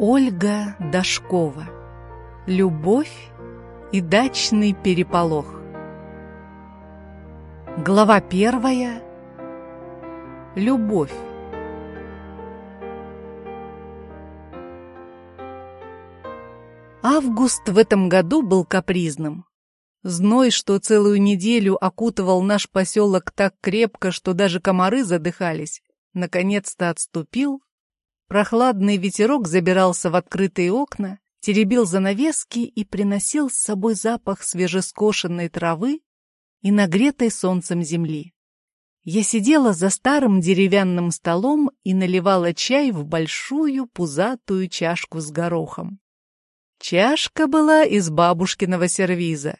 Ольга Дашкова. Любовь и дачный переполох. Глава первая. Любовь. Август в этом году был капризным. Зной, что целую неделю окутывал наш поселок так крепко, что даже комары задыхались, наконец-то отступил, Прохладный ветерок забирался в открытые окна, теребил занавески и приносил с собой запах свежескошенной травы и нагретой солнцем земли. Я сидела за старым деревянным столом и наливала чай в большую пузатую чашку с горохом. Чашка была из бабушкиного сервиза,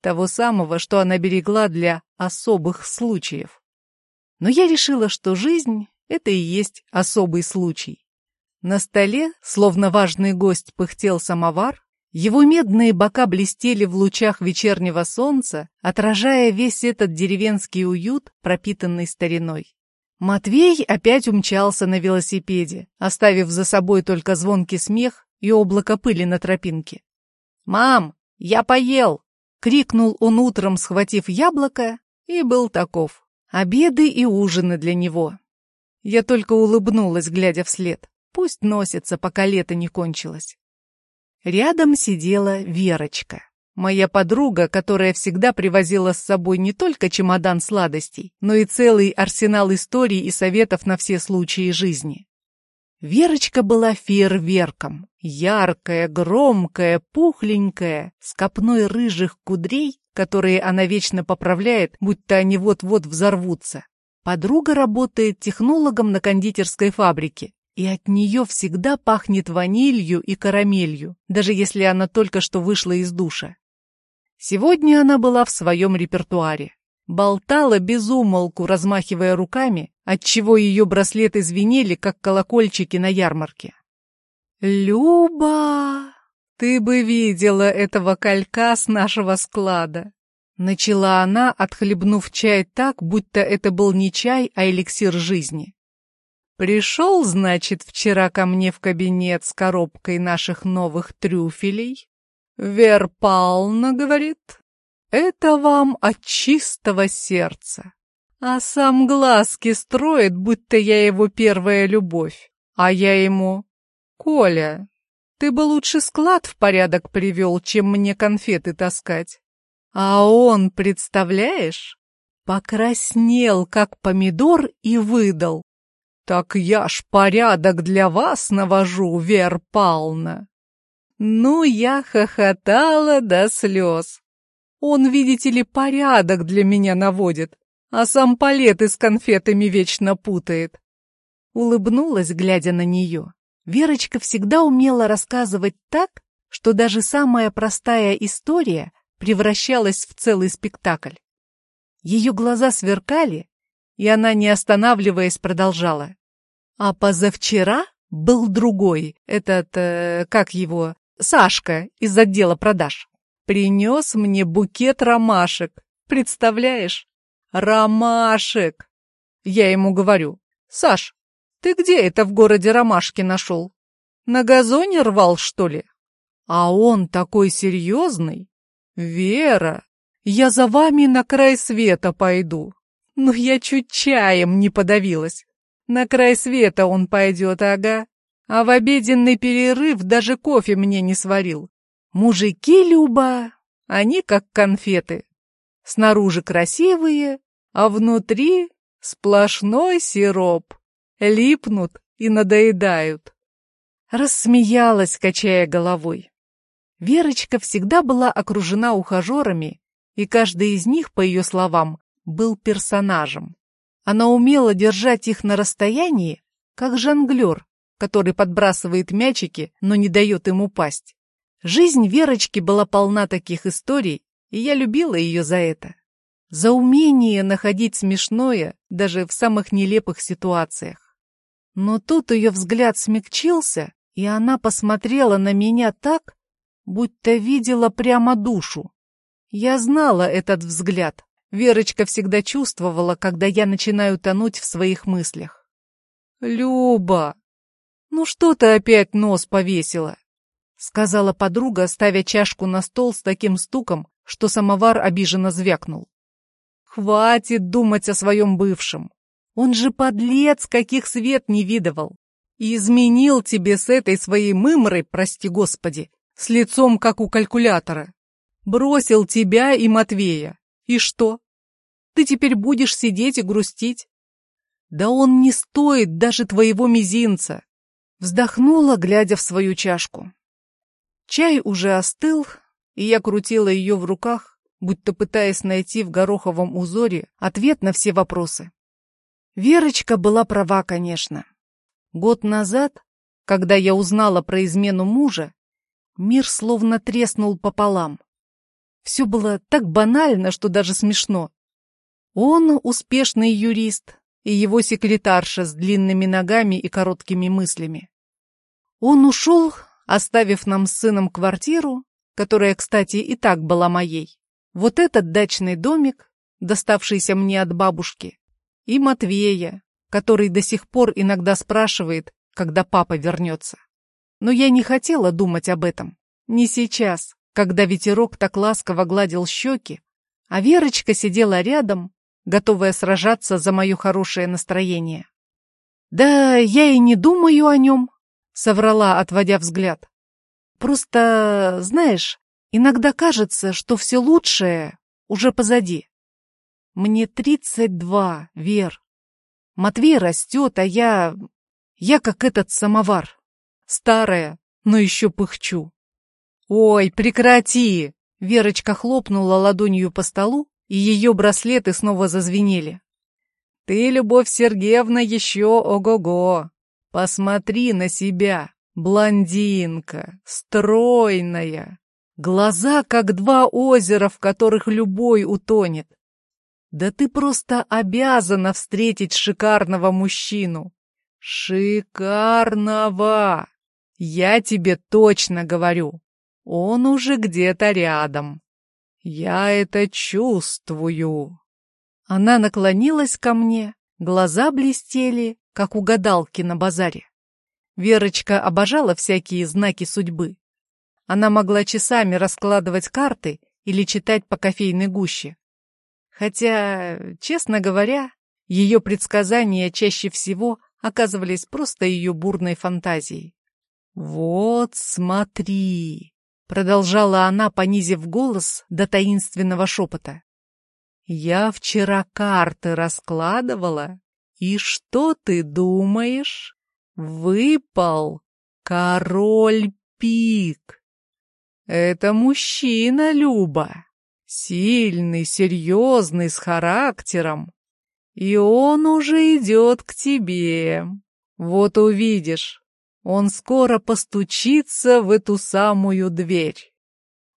того самого, что она берегла для особых случаев. Но я решила, что жизнь — это и есть особый случай. На столе, словно важный гость, пыхтел самовар, его медные бока блестели в лучах вечернего солнца, отражая весь этот деревенский уют, пропитанный стариной. Матвей опять умчался на велосипеде, оставив за собой только звонкий смех и облако пыли на тропинке. «Мам, я поел!» — крикнул он утром, схватив яблоко, и был таков. Обеды и ужины для него. Я только улыбнулась, глядя вслед. Пусть носится, пока лето не кончилось. Рядом сидела Верочка, моя подруга, которая всегда привозила с собой не только чемодан сладостей, но и целый арсенал историй и советов на все случаи жизни. Верочка была фейерверком, яркая, громкая, пухленькая, с копной рыжих кудрей, которые она вечно поправляет, будто они вот-вот взорвутся. Подруга работает технологом на кондитерской фабрике и от нее всегда пахнет ванилью и карамелью, даже если она только что вышла из душа. Сегодня она была в своем репертуаре. Болтала без умолку, размахивая руками, отчего ее браслеты звенели, как колокольчики на ярмарке. «Люба, ты бы видела этого колька с нашего склада!» Начала она, отхлебнув чай так, будто это был не чай, а эликсир жизни. Пришел, значит, вчера ко мне в кабинет с коробкой наших новых трюфелей. Вер Павловна говорит, это вам от чистого сердца. А сам глазки строит, будто я его первая любовь. А я ему, Коля, ты бы лучше склад в порядок привел, чем мне конфеты таскать. А он, представляешь, покраснел, как помидор, и выдал. «Так я ж порядок для вас навожу, Вер Пална!» Ну, я хохотала до слез. Он, видите ли, порядок для меня наводит, а сам палеты с конфетами вечно путает. Улыбнулась, глядя на нее. Верочка всегда умела рассказывать так, что даже самая простая история превращалась в целый спектакль. Ее глаза сверкали, и она, не останавливаясь, продолжала. А позавчера был другой, этот, э, как его, Сашка из отдела продаж. Принес мне букет ромашек. Представляешь? Ромашек! Я ему говорю, Саш, ты где это в городе ромашки нашел? На газоне рвал, что ли? А он такой серьезный. Вера, я за вами на край света пойду. Но я чуть чаем не подавилась. На край света он пойдет, ага. А в обеденный перерыв даже кофе мне не сварил. Мужики, Люба, они как конфеты. Снаружи красивые, а внутри сплошной сироп. Липнут и надоедают. Рассмеялась, качая головой. Верочка всегда была окружена ухажерами, и каждый из них, по ее словам, был персонажем. Она умела держать их на расстоянии, как жонглер, который подбрасывает мячики, но не дает им упасть. Жизнь Верочки была полна таких историй, и я любила ее за это. За умение находить смешное даже в самых нелепых ситуациях. Но тут ее взгляд смягчился, и она посмотрела на меня так, будто видела прямо душу. Я знала этот взгляд, Верочка всегда чувствовала, когда я начинаю тонуть в своих мыслях. «Люба, «Ну что ты опять нос повесила?» — сказала подруга, ставя чашку на стол с таким стуком, что самовар обиженно звякнул. «Хватит думать о своем бывшем. Он же подлец, каких свет не видывал. И изменил тебе с этой своей мымрой, прости господи, с лицом, как у калькулятора. Бросил тебя и Матвея. И что? Ты теперь будешь сидеть и грустить? Да он не стоит даже твоего мизинца. Вздохнула, глядя в свою чашку. Чай уже остыл, и я крутила ее в руках, будто пытаясь найти в гороховом узоре ответ на все вопросы. Верочка была права, конечно. Год назад, когда я узнала про измену мужа, мир словно треснул пополам. Все было так банально, что даже смешно. Он успешный юрист, и его секретарша с длинными ногами и короткими мыслями. Он ушел, оставив нам с сыном квартиру, которая, кстати, и так была моей. Вот этот дачный домик, доставшийся мне от бабушки, и Матвея, который до сих пор иногда спрашивает, когда папа вернется. Но я не хотела думать об этом. Не сейчас, когда ветерок так ласково гладил щеки, а Верочка сидела рядом, готовая сражаться за мое хорошее настроение. «Да я и не думаю о нем», — соврала, отводя взгляд. «Просто, знаешь, иногда кажется, что все лучшее уже позади. Мне тридцать два, Вер. Матвей растет, а я... Я как этот самовар. Старая, но еще пыхчу. «Ой, прекрати!» Верочка хлопнула ладонью по столу, и ее браслеты снова зазвенели. «Ты, Любовь Сергеевна, еще ого-го! Посмотри на себя, блондинка, стройная, глаза, как два озера, в которых любой утонет. Да ты просто обязана встретить шикарного мужчину. Шикарного! Я тебе точно говорю. Он уже где-то рядом. Я это чувствую. Она наклонилась ко мне, глаза блестели, как у гадалки на базаре. Верочка обожала всякие знаки судьбы. Она могла часами раскладывать карты или читать по кофейной гуще. Хотя, честно говоря, ее предсказания чаще всего оказывались просто ее бурной фантазией. «Вот смотри!» — продолжала она, понизив голос до таинственного шепота. «Я вчера карты раскладывала, и что ты думаешь? Выпал король пик. Это мужчина, Люба. Сильный, серьезный, с характером. И он уже идет к тебе. Вот увидишь, он скоро постучится в эту самую дверь.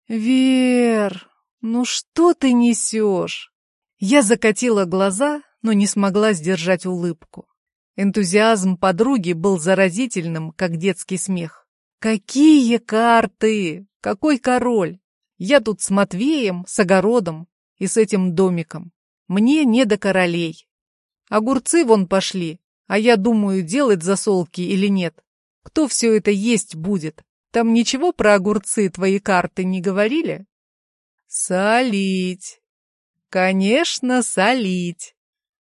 Вер, ну что ты несешь? Я закатила глаза, но не смогла сдержать улыбку. Энтузиазм подруги был заразительным, как детский смех. «Какие карты! Какой король! Я тут с Матвеем, с огородом и с этим домиком. Мне не до королей. Огурцы вон пошли, а я думаю, делать засолки или нет. Кто все это есть будет? Там ничего про огурцы твои карты не говорили? Солить. Конечно, солить.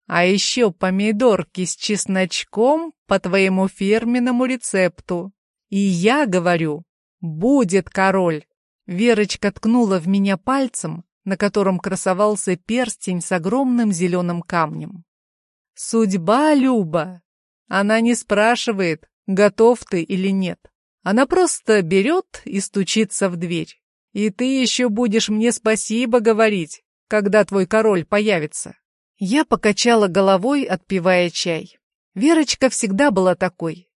А еще помидорки с чесночком по твоему фирменному рецепту. И я говорю, будет король. Верочка ткнула в меня пальцем, на котором красовался перстень с огромным зеленым камнем. «Судьба, Люба! Она не спрашивает, готов ты или нет. Она просто берет и стучится в дверь. И ты еще будешь мне спасибо говорить, когда твой король появится». Я покачала головой, отпивая чай. Верочка всегда была такой.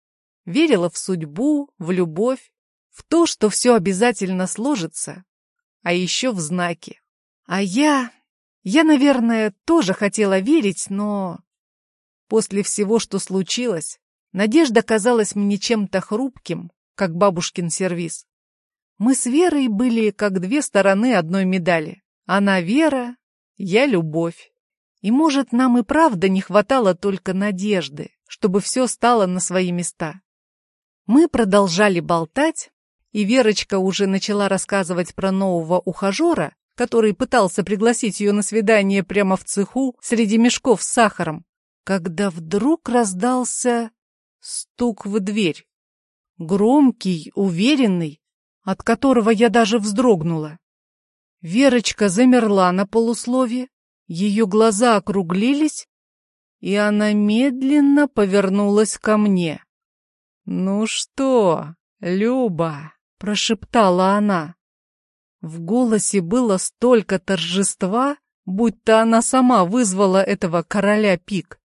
Верила в судьбу, в любовь, в то, что все обязательно сложится, а еще в знаки. А я... Я, наверное, тоже хотела верить, но... После всего, что случилось, надежда казалась мне чем-то хрупким, как бабушкин сервиз. Мы с Верой были как две стороны одной медали. Она Вера, я любовь. И, может, нам и правда не хватало только надежды, чтобы все стало на свои места. Мы продолжали болтать, и Верочка уже начала рассказывать про нового ухажера, который пытался пригласить ее на свидание прямо в цеху среди мешков с сахаром, когда вдруг раздался стук в дверь. Громкий, уверенный, от которого я даже вздрогнула. Верочка замерла на полуслове, ее глаза округлились, и она медленно повернулась ко мне. «Ну что, Люба?» — прошептала она. В голосе было столько торжества, будто она сама вызвала этого короля пик.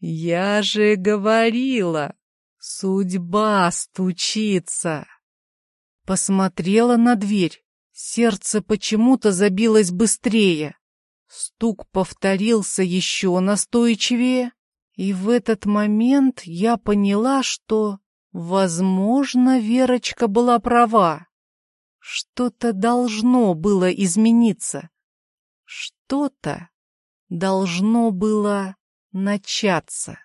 «Я же говорила, судьба стучится!» Посмотрела на дверь. Сердце почему-то забилось быстрее. Стук повторился еще настойчивее, и в этот момент я поняла, что, возможно, Верочка была права. Что-то должно было измениться. Что-то должно было начаться.